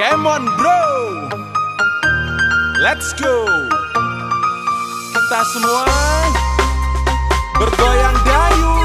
Come on bro. Let's go. Kita semua Bergoyang dayung